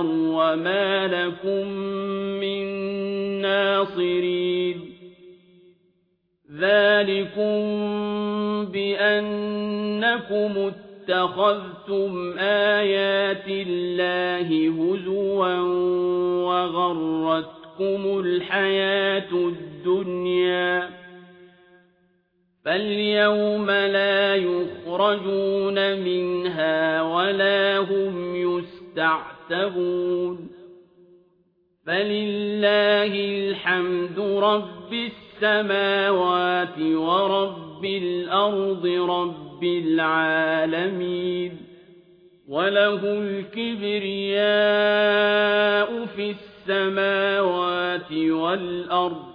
النَّارُ وَمَا لَكُم مِّن نَّاصِرِينَ. ذَٰلِكُم بِأَنَّكُمُ اتَّخَذْتُمْ آيَاتِ اللَّهِ هُزُوًا وَغَرَّتْكُمُ الْحَيَاةُ الدُّنْيَا. فَالْيَوْمَ لَا يُخْرَجُونَ مِنْهَا وَلَا هُمْ يُسْتَعْتَبُونَ فَلِلَّهِ الْحَمْدُ رَبِّ السَّمَاوَاتِ وَرَبِّ الْأَرْضِ رَبِّ الْعَالَمِينَ وَلَهُ الْكِبْرِيَاءُ فِي السَّمَاوَاتِ وَالْأَرْضِ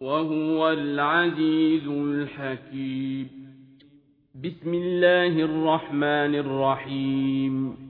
وَهُوَ الْعَزِيزُ الْحَكِيمُ بسم الله الرحمن الرحيم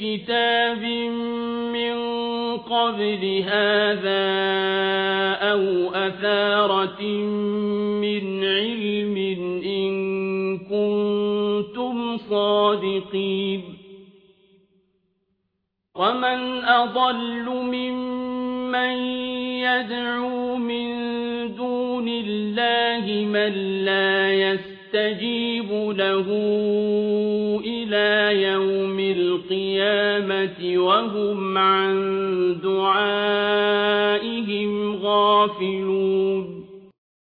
بكتاب من قبل هذا أو أثارة من علم إن كنتم صادقين ومن أضل ممن يدعو من دون الله من لا يستجيب له إلى يوم القيامة وهم عن دعائهم غافلون